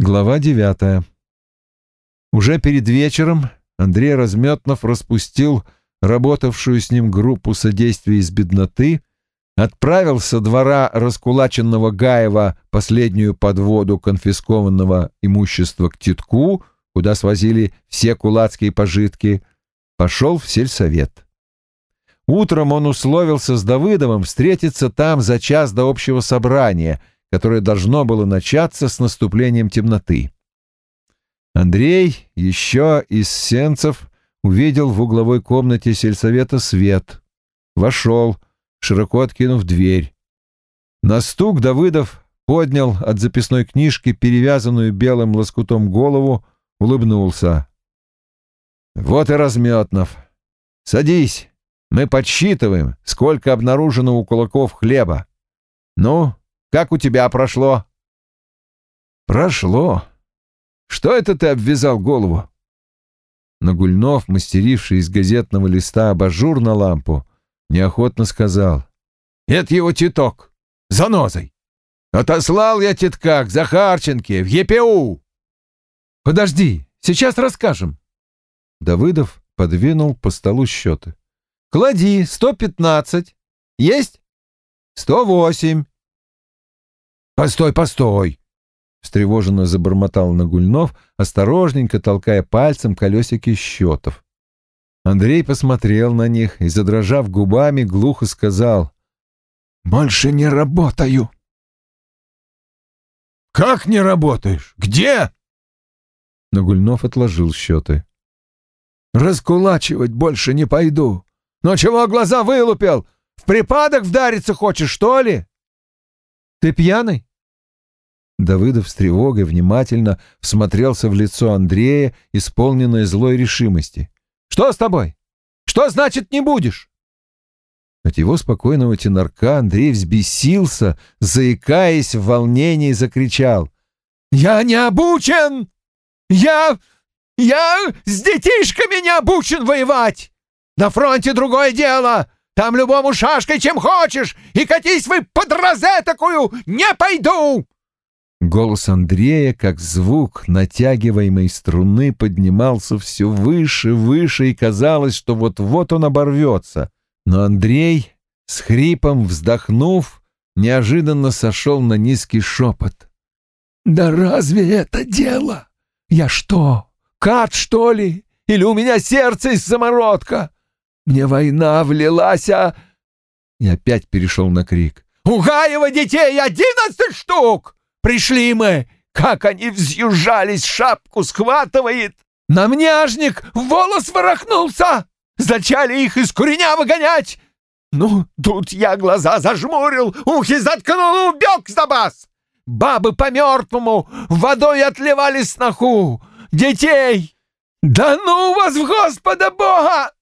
Глава девятая. Уже перед вечером Андрей Разметнов распустил работавшую с ним группу содействия из бедноты, отправил со двора раскулаченного Гаева последнюю подводу конфискованного имущества к Титку, куда свозили все кулацкие пожитки, пошел в сельсовет. Утром он условился с Давыдовым встретиться там за час до общего собрания, которое должно было начаться с наступлением темноты. Андрей еще из сенцев увидел в угловой комнате сельсовета свет. Вошел, широко откинув дверь. На стук Давыдов поднял от записной книжки перевязанную белым лоскутом голову, улыбнулся. «Вот и Разметнов. Садись, мы подсчитываем, сколько обнаружено у кулаков хлеба. Ну, как у тебя прошло?» «Прошло. Что это ты обвязал голову?» Нагульнов, мастеривший из газетного листа абажур на лампу, неохотно сказал. «Это его титок. Занозой. Отослал я титка к Захарченке в ЕПУ». «Подожди, сейчас расскажем». Давыдов подвинул по столу счеты. «Клади, сто пятнадцать. Есть?» «Сто восемь». «Постой, постой!» — встревоженно забормотал Нагульнов, осторожненько толкая пальцем колесики счетов. Андрей посмотрел на них и, задрожав губами, глухо сказал «Больше не работаю». «Как не работаешь? Где?» Нагульнов отложил счеты. «Раскулачивать больше не пойду. Но чего глаза вылупил? В припадок вдариться хочешь, что ли?» «Ты пьяный?» Давыдов с тревогой внимательно всмотрелся в лицо Андрея, исполненное злой решимости. «Что с тобой? Что значит не будешь?» От его спокойного тенорка Андрей взбесился, заикаясь в волнении, закричал. «Я не обучен! Я... я с детишками не обучен воевать! На фронте другое дело! Там любому шашкой чем хочешь, и катись вы под розетокую, не пойду!» Голос Андрея, как звук натягиваемой струны, поднимался все выше, выше, и казалось, что вот-вот он оборвется. Но Андрей, с хрипом вздохнув, неожиданно сошел на низкий шепот. «Да разве это дело? Я что, кат, что ли? Или у меня сердце из самородка? Мне война влилась, а...» И опять перешел на крик. «У Гаева детей одиннадцать штук!» Пришли мы! Как они взъезжались, шапку схватывает! На мняжник волос ворохнулся! Зачали их из куреня выгонять! Ну, тут я глаза зажмурил, ухи заткнул, убег за бас! Бабы по-мертвому водой отливали сноху! Детей! Да ну вас в Господа Бога!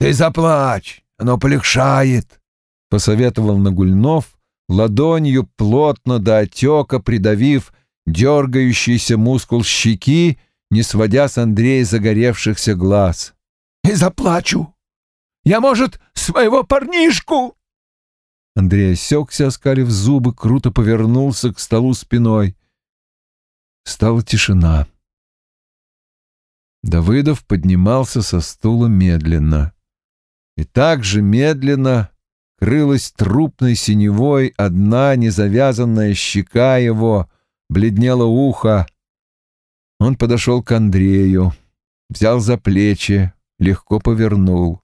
Ты заплачь, оно полегшает, — посоветовал Нагульнов, ладонью плотно до отека придавив дергающийся мускул щеки, не сводя с Андрея загоревшихся глаз. «И заплачу! Я, может, своего парнишку!» Андрей осекся, оскалив зубы, круто повернулся к столу спиной. Стала тишина. Давыдов поднимался со стула медленно. И так же медленно крылась трупной синевой одна незавязанная щека его, бледнело ухо. Он подошел к Андрею, взял за плечи, легко повернул.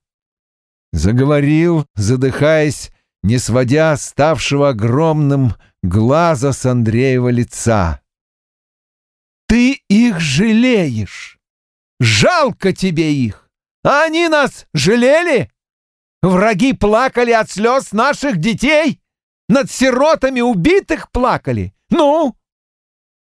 Заговорил, задыхаясь, не сводя ставшего огромным глаза с Андреева лица. «Ты их жалеешь! Жалко тебе их! А они нас жалели?» Враги плакали от слез наших детей? Над сиротами убитых плакали? Ну?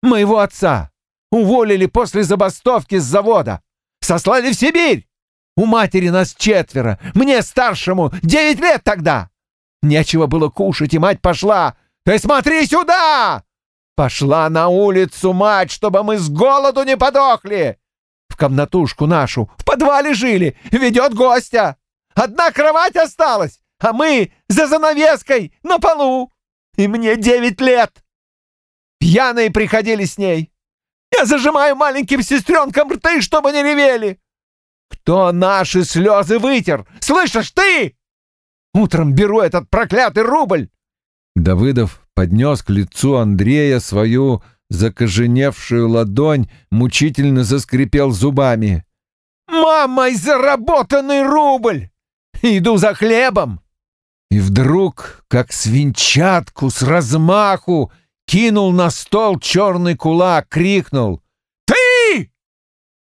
Моего отца уволили после забастовки с завода. Сослали в Сибирь. У матери нас четверо. Мне, старшему, девять лет тогда. Нечего было кушать, и мать пошла. Ты смотри сюда! Пошла на улицу мать, чтобы мы с голоду не подохли. В комнатушку нашу, в подвале жили, ведет гостя. Одна кровать осталась, а мы за занавеской на полу. И мне девять лет. Пьяные приходили с ней. Я зажимаю маленьким сестренкам рты, чтобы не ревели! Кто наши слезы вытер? Слышишь, ты? Утром беру этот проклятый рубль!» Давыдов поднес к лицу Андрея свою закоженевшую ладонь, мучительно заскрипел зубами. «Мамой заработанный рубль! Иду за хлебом!» И вдруг, как свинчатку с размаху, кинул на стол черный кулак, крикнул «Ты!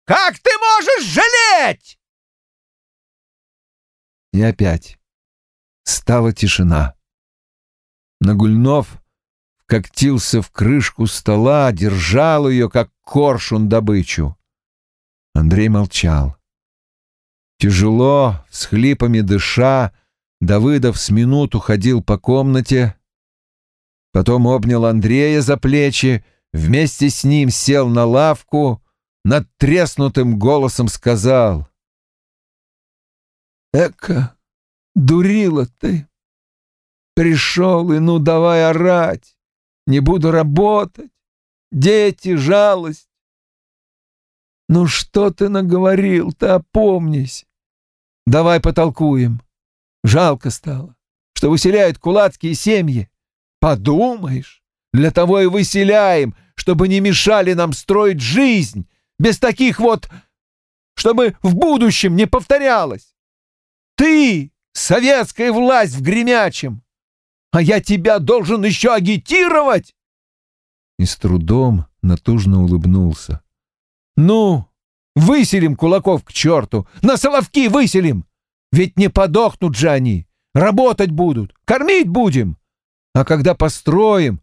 Как ты можешь жалеть?» И опять стала тишина. Нагульнов вкоктился в крышку стола, держал ее, как коршун, добычу. Андрей молчал. Тяжело, с хлипами дыша, Давыдов с минуту ходил по комнате, потом обнял Андрея за плечи, вместе с ним сел на лавку, над треснутым голосом сказал. «Эка, дурила ты! Пришел и ну давай орать! Не буду работать! Дети, жалость! Ну что ты наговорил-то, опомнись! Давай потолкуем!» Жалко стало, что выселяют кулацкие семьи. Подумаешь, для того и выселяем, чтобы не мешали нам строить жизнь, без таких вот, чтобы в будущем не повторялось. Ты — советская власть в гремячем, а я тебя должен еще агитировать!» И с трудом натужно улыбнулся. «Ну, выселим кулаков к черту, на соловки выселим! Ведь не подохнут же они. Работать будут, кормить будем. А когда построим,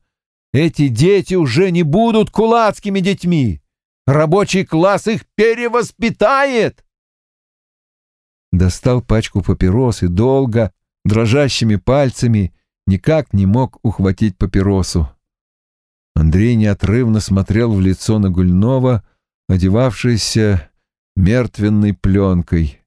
эти дети уже не будут кулацкими детьми. Рабочий класс их перевоспитает. Достал пачку папирос и долго, дрожащими пальцами, никак не мог ухватить папиросу. Андрей неотрывно смотрел в лицо Нагульнова, одевавшееся мертвенной пленкой.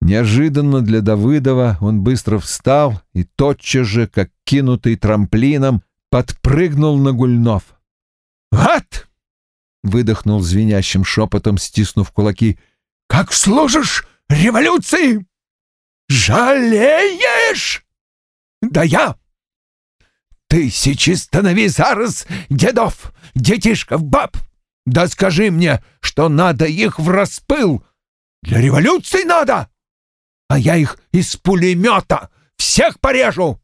Неожиданно для Давыдова он быстро встал и тотчас же, как кинутый трамплином, подпрыгнул на Гульнов. «Ат!» — выдохнул звенящим шепотом, стиснув кулаки. «Как служишь революции! Жалеешь? Да я! Тысячи станови зараз дедов, детишков, баб! Да скажи мне, что надо их в распыл! Для революции надо!» а я их из пулемета всех порежу!»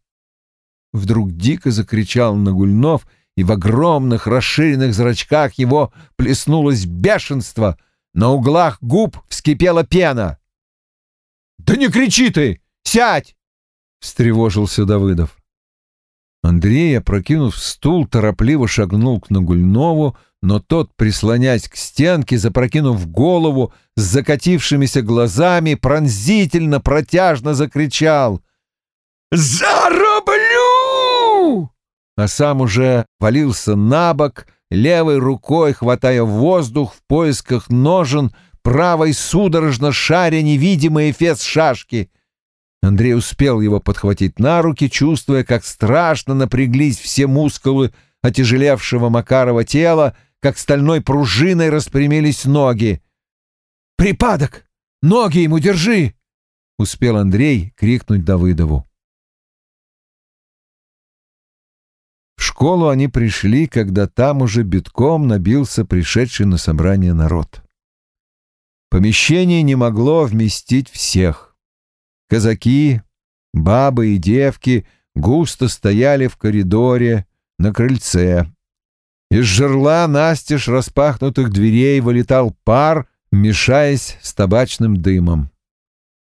Вдруг дико закричал Нагульнов, и в огромных расширенных зрачках его плеснулось бешенство, на углах губ вскипела пена. «Да не кричи ты! Сядь!» — встревожился Давыдов. Андрей, опрокинув стул, торопливо шагнул к Нагульнову, но тот, прислонясь к стенке, запрокинув голову, с закатившимися глазами, пронзительно, протяжно закричал «Зарублю!» А сам уже валился на бок, левой рукой хватая воздух в поисках ножен, правой судорожно шаря невидимый эфес шашки. Андрей успел его подхватить на руки, чувствуя, как страшно напряглись все мускулы отяжелевшего Макарова тела, как стальной пружиной распрямились ноги. «Припадок! Ноги ему держи!» — успел Андрей крикнуть Давыдову. В школу они пришли, когда там уже битком набился пришедший на собрание народ. Помещение не могло вместить всех. Казаки, бабы и девки густо стояли в коридоре, на крыльце. Из жерла настежь распахнутых дверей вылетал пар, мешаясь с табачным дымом.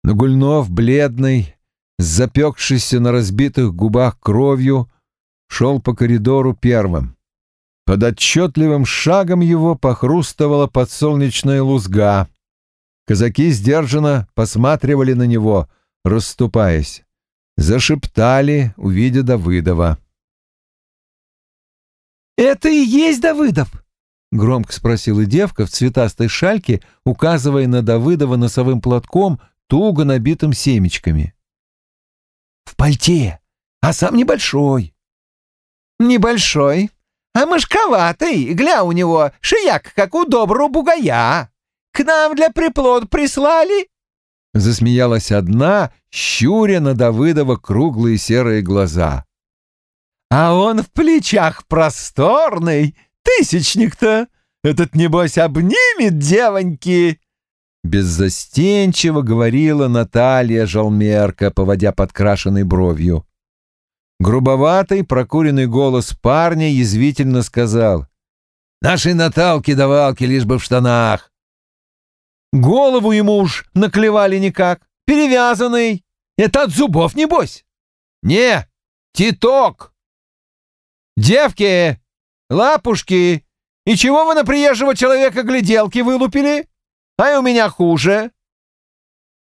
Нагульнов, бледный, с запекшейся на разбитых губах кровью, шел по коридору первым. Под отчетливым шагом его похрустывала подсолнечная лузга. Казаки сдержанно посматривали на него, расступаясь. Зашептали, увидя Давыдова. «Это и есть Давыдов?» — громко спросила девка в цветастой шальке, указывая на Давыдова носовым платком, туго набитым семечками. «В пальте, а сам небольшой». «Небольшой, А мышковатый, гля у него, шияк, как у доброго бугая. К нам для приплод прислали?» Засмеялась одна, щуря на Давыдова круглые серые глаза. «А он в плечах просторный, тысячник-то! Этот, небось, обнимет девоньки!» Беззастенчиво говорила Наталья Жалмерка, поводя подкрашенной бровью. Грубоватый, прокуренный голос парня язвительно сказал. «Нашей Наталки-давалки лишь бы в штанах!» «Голову ему уж наклевали никак, перевязанный. Это от зубов, небось?» «Не, титок!» «Девки, лапушки, и чего вы на приезжего человека гляделки вылупили? А и у меня хуже!»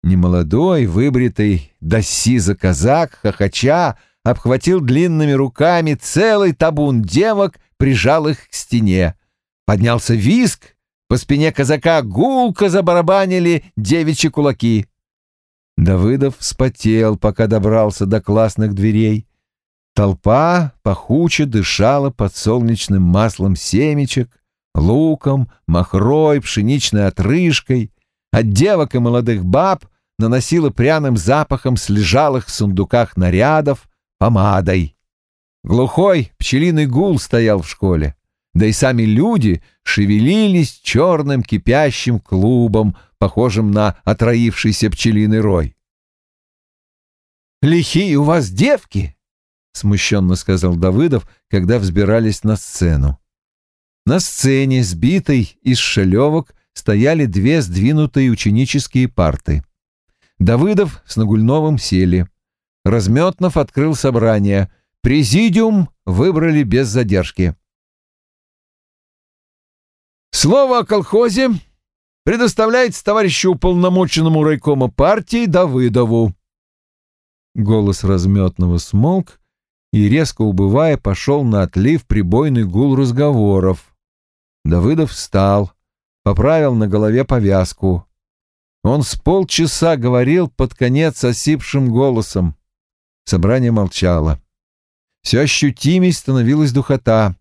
Немолодой, выбритый, до сиза казак, хохоча, обхватил длинными руками целый табун девок, прижал их к стене. Поднялся виск, по спине казака гулко забарабанили девичьи кулаки. Давыдов вспотел, пока добрался до классных дверей. Толпа пахуче дышала под солнечным маслом семечек, луком, махрой, пшеничной отрыжкой. От девок и молодых баб наносила пряным запахом слежалых в сундуках нарядов, помадой. Глухой пчелиный гул стоял в школе, да и сами люди шевелились черным кипящим клубом, похожим на отроившийся пчелиный рой. «Лихие у вас девки!» — смущенно сказал Давыдов, когда взбирались на сцену. На сцене, сбитой из шелевок, стояли две сдвинутые ученические парты. Давыдов с Нагульновым сели. Разметнов открыл собрание. Президиум выбрали без задержки. Слово о колхозе предоставляется товарищу уполномоченному райкома партии Давыдову. Голос разметного смолк и, резко убывая, пошел на отлив прибойный гул разговоров. Давыдов встал, поправил на голове повязку. Он с полчаса говорил под конец осипшим голосом. Собрание молчало. Все ощутимей становилась духота.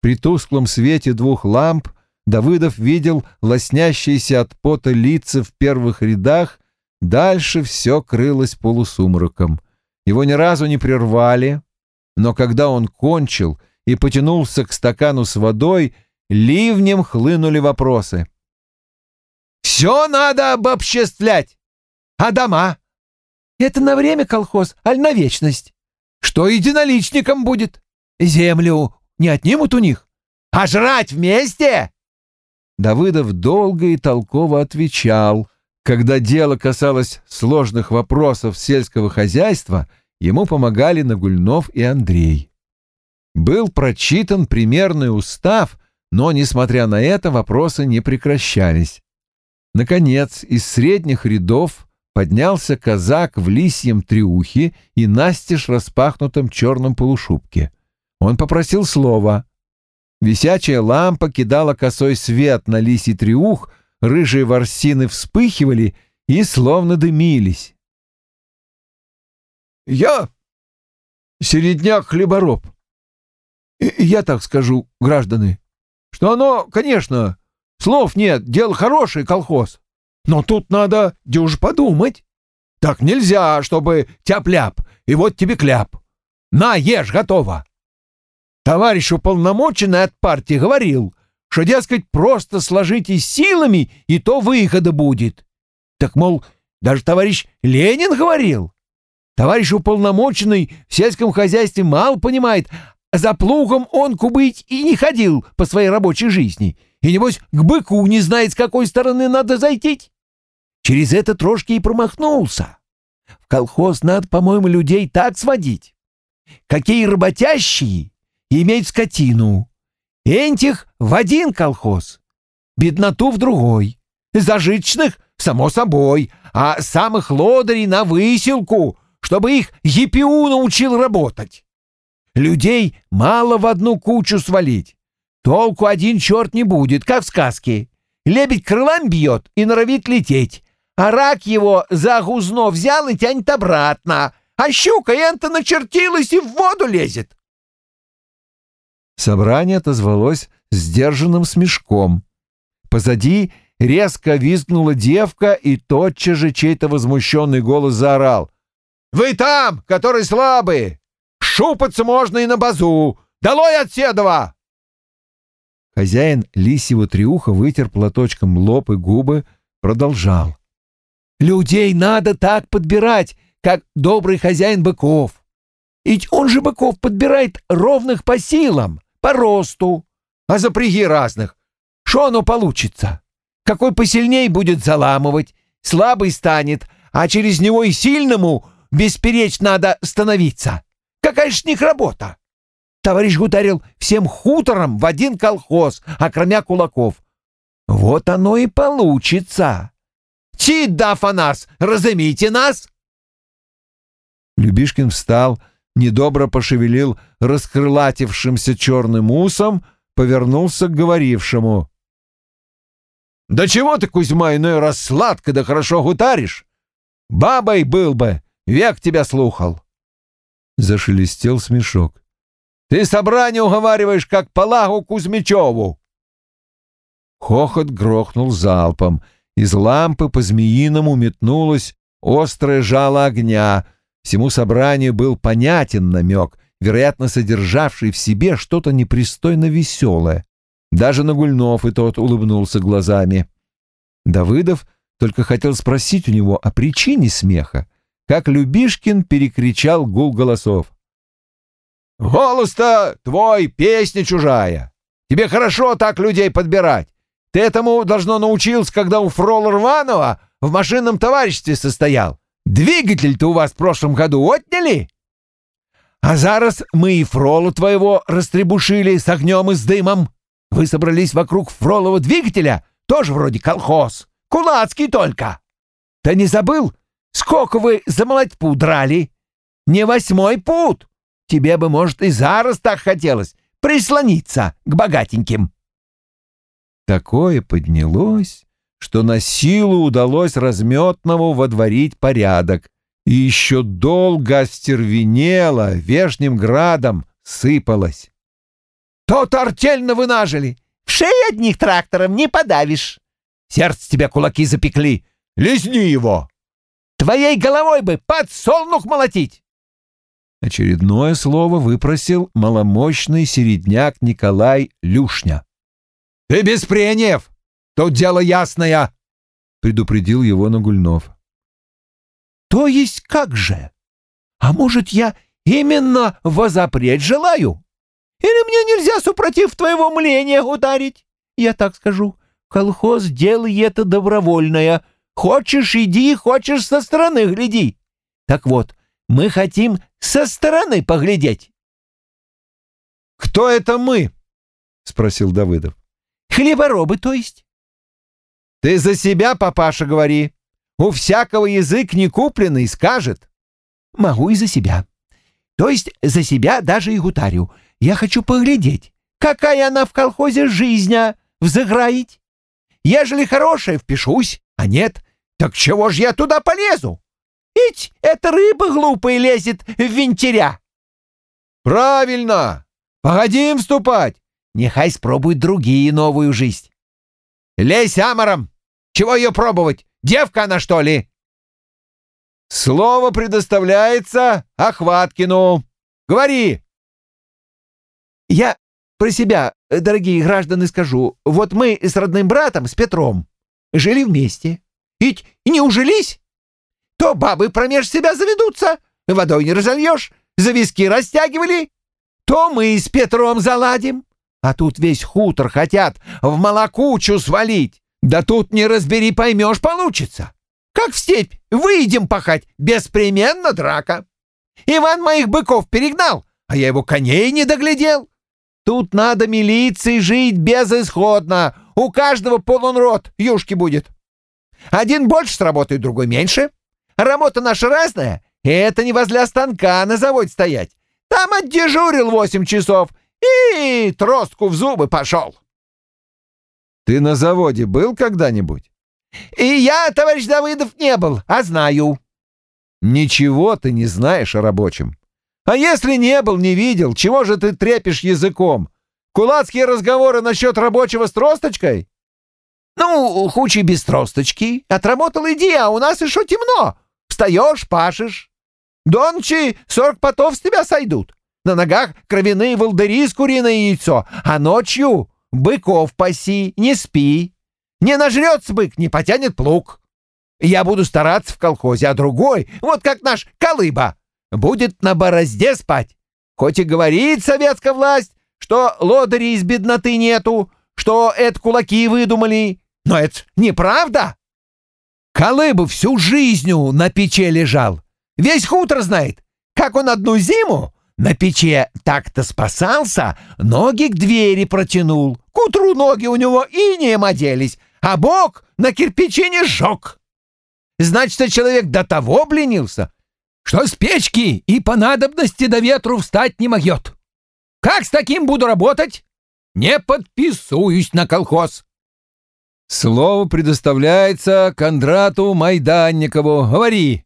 При тусклом свете двух ламп Давыдов видел лоснящиеся от пота лица в первых рядах, дальше все крылось полусумраком. Его ни разу не прервали, но когда он кончил и потянулся к стакану с водой, ливнем хлынули вопросы. «Все надо обобществлять! А дома? Это на время колхоз, аль на вечность? Что единоличникам будет? Землю не отнимут у них? А жрать вместе?» Давыдов долго и толково отвечал. Когда дело касалось сложных вопросов сельского хозяйства, ему помогали Нагульнов и Андрей. Был прочитан примерный устав, но, несмотря на это, вопросы не прекращались. Наконец, из средних рядов поднялся казак в лисьем триухе и настежь распахнутом черном полушубке. Он попросил слова. Висячая лампа кидала косой свет на лисий триух, рыжие ворсины вспыхивали и словно дымились. «Я середняк-хлебороб. Я так скажу, граждане, что оно, конечно, слов нет, дело хороший колхоз. Но тут надо дюж подумать. Так нельзя, чтобы тяп-ляп, и вот тебе кляп. На, ешь, готово. Товарищ уполномоченный от партии говорил, что, дескать, просто сложитесь силами, и то выхода будет. Так, мол, даже товарищ Ленин говорил. Товарищ уполномоченный в сельском хозяйстве мало понимает, а за плугом он кубыть и не ходил по своей рабочей жизни. И, небось, к быку не знает, с какой стороны надо зайти. Через это трошки и промахнулся. В колхоз надо, по-моему, людей так сводить. Какие работящие иметь скотину. Этих в один колхоз, бедноту в другой, зажиточных — само собой, а самых лодырей на выселку, чтобы их ЕПУ научил работать. Людей мало в одну кучу свалить. Толку один черт не будет, как в сказке. Лебедь крылами бьет и норовит лететь, а рак его за гузно взял и тянет обратно, а щука энто начертилась и в воду лезет. Собрание отозвалось сдержанным смешком. Позади резко визгнула девка, и тотчас же чей-то возмущенный голос заорал. «Вы там, которые слабые! Шупаться можно и на базу! Долой от Седова!» Хозяин лисьего триуха вытер платочком лоб и губы, продолжал. «Людей надо так подбирать, как добрый хозяин быков. Ведь он же быков подбирает ровных по силам, по росту, а запряги разных. Что оно получится? Какой посильней будет заламывать, слабый станет, а через него и сильному бесперечь надо становиться. Какая ж них работа? Товарищ Гутарил всем хутором в один колхоз, окромя кулаков. Вот оно и получится. Ти да, Фанас, разымите нас!» Любишкин встал, недобро пошевелил раскрылатившимся черным усом, повернулся к говорившему. «Да чего ты, Кузьма, иной раз сладко да хорошо гутаришь? Бабой был бы, век тебя слухал!» Зашелестел смешок. «Ты собрание уговариваешь, как Палагу Кузьмичеву!» Хохот грохнул залпом. Из лампы по-змеиному метнулось острое жало огня — Всему собранию был понятен намек, вероятно, содержавший в себе что-то непристойно веселое. Даже Нагульнов и тот улыбнулся глазами. Давыдов только хотел спросить у него о причине смеха, как Любишкин перекричал гул голосов. «Голос-то твой, песня чужая! Тебе хорошо так людей подбирать! Ты этому, должно, научился, когда у Фрола Рванова в машинном товариществе состоял. Двигатель-то у вас в прошлом году отняли? А зараз мы и фролу твоего растребушили с огнем и с дымом. Вы собрались вокруг фролова двигателя, тоже вроде колхоз, кулацкий только. Ты не забыл, сколько вы за молодьпу драли? Не восьмой пут. Тебе бы, может, и зараз так хотелось прислониться к богатеньким. Такое поднялось, что на силу удалось разметному водворить порядок, и еще долго остервенело, вешним градом сыпалось. «То-то артельно вынажили! В шею одних трактором не подавишь! Сердце тебя кулаки запекли! Лизни его! Твоей головой бы подсолнух молотить!» Очередное слово выпросил маломощный середняк Николай Люшня. «Ты без прениев! Тут дело ясное!» — предупредил его Нагульнов. «То есть как же? А может, я именно возопреть желаю? Или мне нельзя, супротив твоего мнения, ударить? Я так скажу, колхоз делай это добровольное. Хочешь — иди, хочешь — со стороны гляди. Так вот, мы хотим со стороны поглядеть». «Кто это мы?» — спросил Давыдов. «Хлеборобы, то есть?» Ты за себя, папаша, говори. У всякого язык не купленный, скажет. Могу и за себя. То есть за себя даже и гутарю. Я хочу поглядеть, какая она в колхозе жизнь, а, взыграить. Ежели хорошая, впишусь, а нет, так чего ж я туда полезу? Ведь эта рыба глупая лезет в винтеря. Правильно. Погоди им вступать. Нехай спробуют другие новую жизнь. Лезь амором! Чего ее пробовать? Девка она, что ли?» «Слово предоставляется Охваткину. Говори!» «Я про себя, дорогие граждане, скажу. Вот мы с родным братом, с Петром, жили вместе. Ведь не ужились? То бабы промеж себя заведутся, водой не разольешь, за виски растягивали, то мы с Петром заладим. А тут весь хутор хотят в молокучу свалить. Да тут не разбери, поймешь, получится. Как в степь, выйдем пахать, беспременно драка. Иван моих быков перегнал, а я его коней не доглядел. Тут надо милиции жить безысходно. У каждого полон рот юшки будет. Один больше сработает, другой меньше. Работа наша разная, и это не возле станка на заводе стоять. Там отдежурил восемь часов и тростку в зубы пошел. Ты на заводе был когда-нибудь? И я, товарищ Давыдов, не был, а знаю. Ничего ты не знаешь о рабочем. А если не был, не видел, чего же ты трепишь языком? Кулацкие разговоры насчет рабочего с тросточкой? Ну, хучи без тросточки. Отработал иди, а у нас еще темно. Встаешь, пашешь. Дончи сорок потов с тебя сойдут. На ногах кровяные волдыри с куриное яйцо, а ночью быков паси, не спи. Не нажрется бык, не потянет плуг. Я буду стараться в колхозе, а другой, вот как наш Колыба, будет на борозде спать. Хоть и говорит советская власть, что лодыри из бедноты нету, что это кулаки выдумали, но это неправда. Колыба всю жизнью на печи лежал. Весь хутор знает, как он одну зиму на печи так-то спасался, ноги к двери протянул. К утру ноги у него и не оделись, а бок на кирпичи не сжег. Значит, человек до того бленился, что с печки и по надобности до ветру встать не могет. Как с таким буду работать? Не подписуюсь на колхоз. Слово предоставляется Кондрату Майданникову. Говори.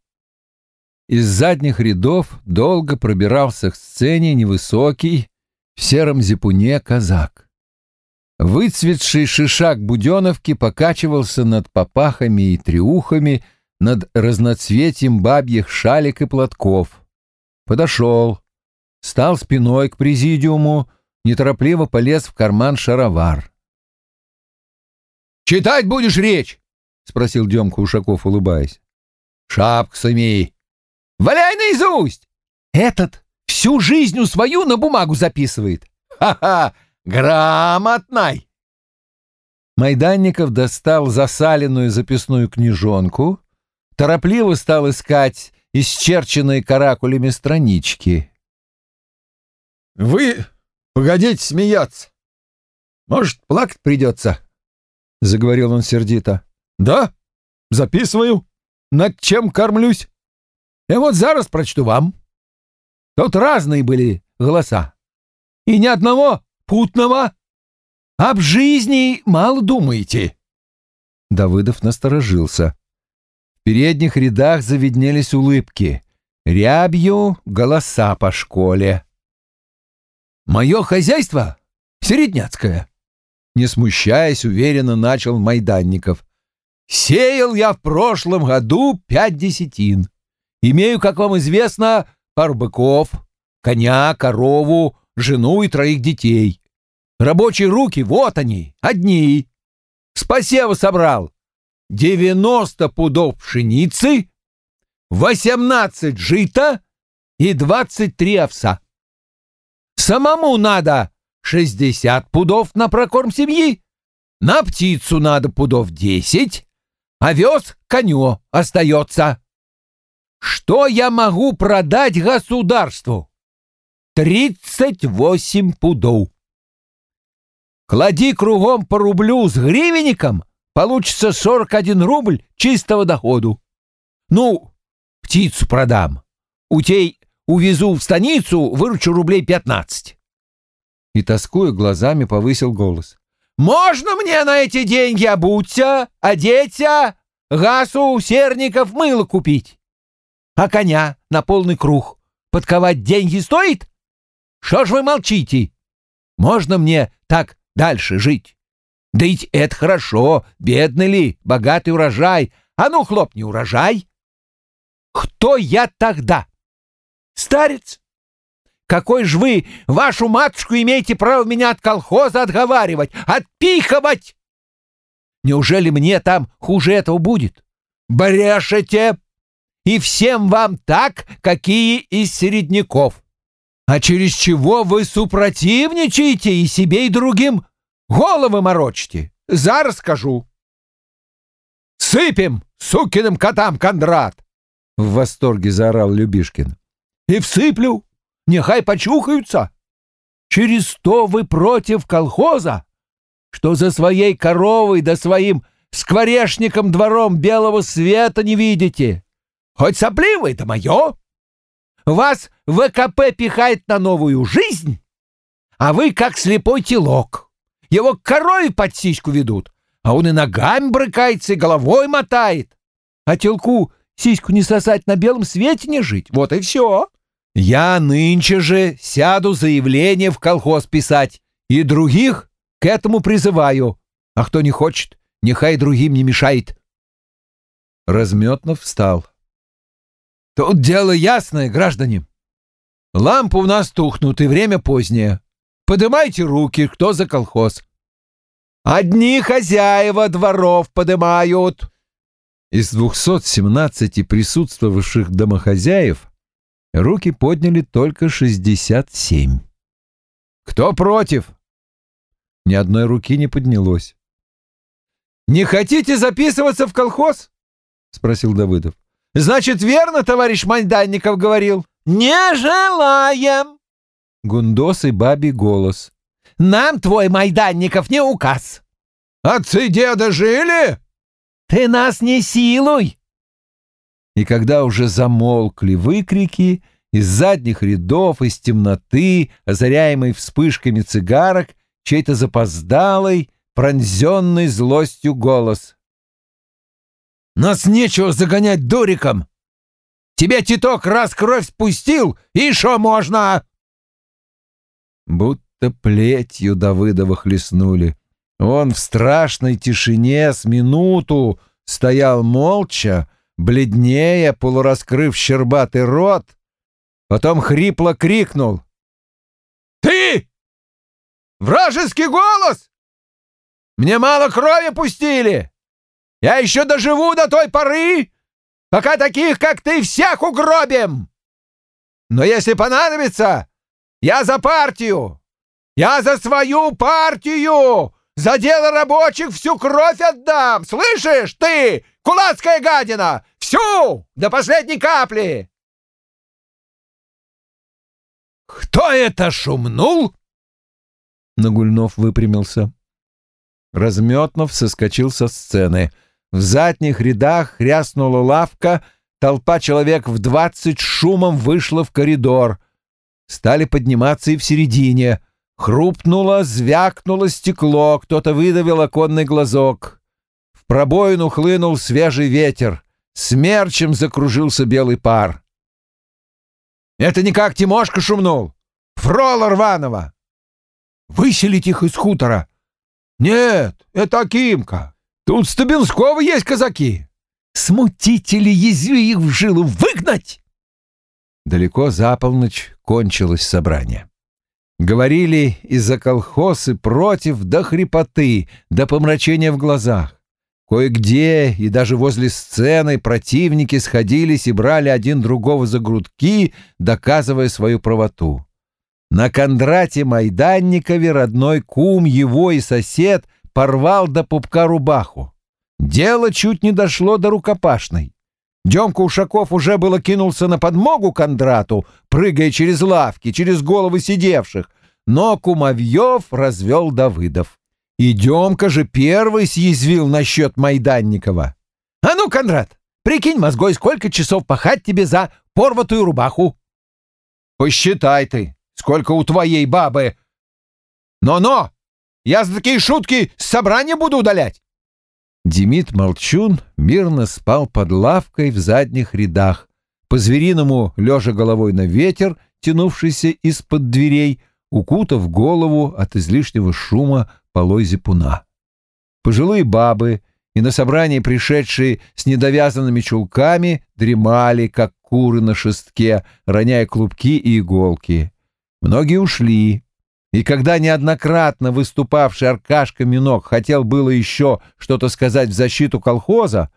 Из задних рядов долго пробирался к сцене невысокий, в сером зипуне казак. Выцветший шишак Буденовки покачивался над попахами и триухами, над разноцветием бабьих шалик и платков. Подошел, стал спиной к президиуму, неторопливо полез в карман шаровар. «Читать будешь речь?» — спросил Демка Ушаков, улыбаясь. «Шапку сумей!» «Валяй наизусть!» «Этот всю жизнь свою на бумагу записывает!» «Ха-ха! Грамотной!» Майданников достал засаленную записную книжонку, торопливо стал искать исчерченные каракулями странички. «Вы погодите смеяться. Может, плакать придется?» — заговорил он сердито. «Да, записываю. Над чем кормлюсь? Я вот зараз прочту вам. Тут разные были голоса. И ни одного путного. Об жизни мало думаете». Давыдов насторожился передних рядах завиднелись улыбки. Рябью голоса по школе. «Мое хозяйство середняцкое», — не смущаясь, уверенно начал Майданников. «Сеял я в прошлом году пять десятин. Имею, как вам известно, пару быков, коня, корову, жену и троих детей. Рабочие руки, вот они, одни. Спасибо собрал, 90 пудов пшеницы, 18 жита и 23 овса. Самому надо 60 пудов на прокорм семьи, на птицу надо пудов 10, овес коню остается. Что я могу продать государству? 38 пудов. Клади кругом по рублю с гривенником — Получится 41 рубль чистого доходу. Ну, птицу продам. Утей увезу в станицу, выручу рублей 15. И, тоскуя глазами, повысил голос. «Можно мне на эти деньги обуться, одеться, гасу, серников, мыло купить? А коня на полный круг подковать деньги стоит? Что ж вы молчите? Можно мне так дальше жить?» Да ведь это хорошо, бедный ли, богатый урожай. А ну, хлопни урожай. Кто я тогда? Старец? Какой же вы, вашу матушку, имеете право меня от колхоза отговаривать, отпихивать? Неужели мне там хуже этого будет? Брешете! И всем вам так, какие из середняков. А через чего вы супротивничаете и себе, и другим? Головы морочите. Зараз скажу. Сыпем сукиным котам, Кондрат! В восторге заорал Любишкин. И всыплю. Нехай почухаются. Через то вы против колхоза, что за своей коровой да своим скворечником двором белого света не видите. Хоть сопливое-то мое. Вас ВКП пихает на новую жизнь, а вы как слепой телок. Его корове под сиську ведут, а он и ногами брыкается, и головой мотает. А телку сиську не сосать на белом свете не жить. Вот и все. Я нынче же сяду заявление в колхоз писать и других к этому призываю, а кто не хочет, нехай другим не мешает. Разметнов встал. Тут дело ясное, граждане. Лампы у нас тухнут, и время позднее. Подымайте руки, кто за колхоз. Одни хозяева дворов подымают. Из 217 присутствовавших домохозяев руки подняли только 67. Кто против? Ни одной руки не поднялось. «Не хотите записываться в колхоз?» — спросил Давыдов. «Значит, верно, товарищ Майданников говорил?» «Не желаем!» Гундос и бабий голос. «Нам твой Майданников не указ!» «Отцы деда жили?» «Ты нас не силуй!» И когда уже замолкли выкрики, из задних рядов, из темноты, озаряемой вспышками цигарок, чей-то запоздалый, пронзенный злостью голос. «Нас нечего загонять дуриком! Тебе титок раз кровь спустил, и шо можно?» Будто плетью Давыдова хлестнули. Он в страшной тишине с минуту стоял молча, бледнее, полураскрыв щербатый рот, потом хрипло крикнул. «Ты! Вражеский голос! Мне мало крови пустили! Я еще доживу до той поры, пока таких, как ты, всех угробим! Но если понадобится, я за партию! Я за свою партию! За дело рабочих всю кровь отдам! Слышишь, ты, кулацкая гадина! Всю! До последней капли!» «Кто это шумнул?» Нагульнов выпрямился. Разметнов соскочил со сцены. В задних рядах хряснула лавка, толпа человек в двадцать шумом вышла в коридор. Стали подниматься и в середине. Хрупнуло, звякнуло стекло, кто-то выдавил оконный глазок. В пробоину хлынул свежий ветер. Смерчем закружился белый пар. «Это не как Тимошка шумнул! Фрола Рванова!» «Выселить их из хутора!» «Нет, это Акимка! Тут Стабинского есть казаки!» «Смутители, язви их в жилу, выгнать!» Далеко за полночь кончилось собрание. Говорили из-за колхозы против до хрипоты, до помрачения в глазах. Кое-где и даже возле сцены противники сходились и брали один другого за грудки, доказывая свою правоту. На Кондрате Майданникове родной кум его и сосед порвал до пупка рубаху. Дело чуть не дошло до рукопашной. Демка Ушаков уже было кинулся на подмогу Кондрату, прыгая через лавки, через головы сидевших, но Кумовьев развел Давыдов. И Демка же первый съязвил насчет Майданникова. «А ну, Кондрат, прикинь мозгой, сколько часов пахать тебе за порватую рубаху?» «Посчитай ты, сколько у твоей бабы!» «Но-но! Я за такие шутки с собрания буду удалять!» Демид Молчун мирно спал под лавкой в задних рядах, по-звериному лежа головой на ветер, тянувшийся из-под дверей, укутав голову от излишнего шума полой зипуна. Пожилые бабы и на собрании пришедшие с недовязанными чулками дремали, как куры на шестке, роняя клубки и иголки. Многие ушли, и когда неоднократно выступавший Аркашка Минок хотел было еще что-то сказать в защиту колхоза,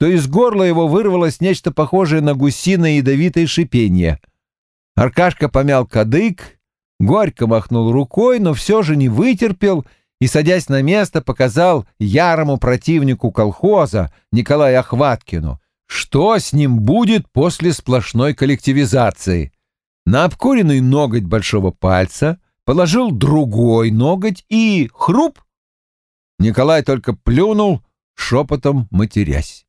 то из горла его вырвалось нечто похожее на гусиное ядовитое шипение. Аркашка помял кадык, горько махнул рукой, но все же не вытерпел и, садясь на место, показал ярому противнику колхоза Николаю Охваткину, что с ним будет после сплошной коллективизации. На обкуренный ноготь большого пальца — положил другой ноготь и хруп. Николай только плюнул, шепотом матерясь.